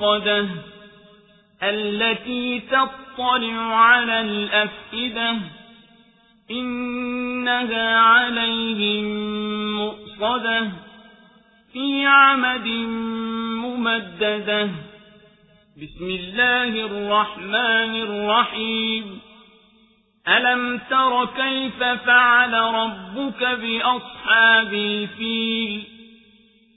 موقده التي تطلع على الأفئدة إنها عليهم مؤصدة في عمد ممددة. بسم الله الرحمن الرحيم. ألم تر كيف فعل ربك بأصحاب الفيل؟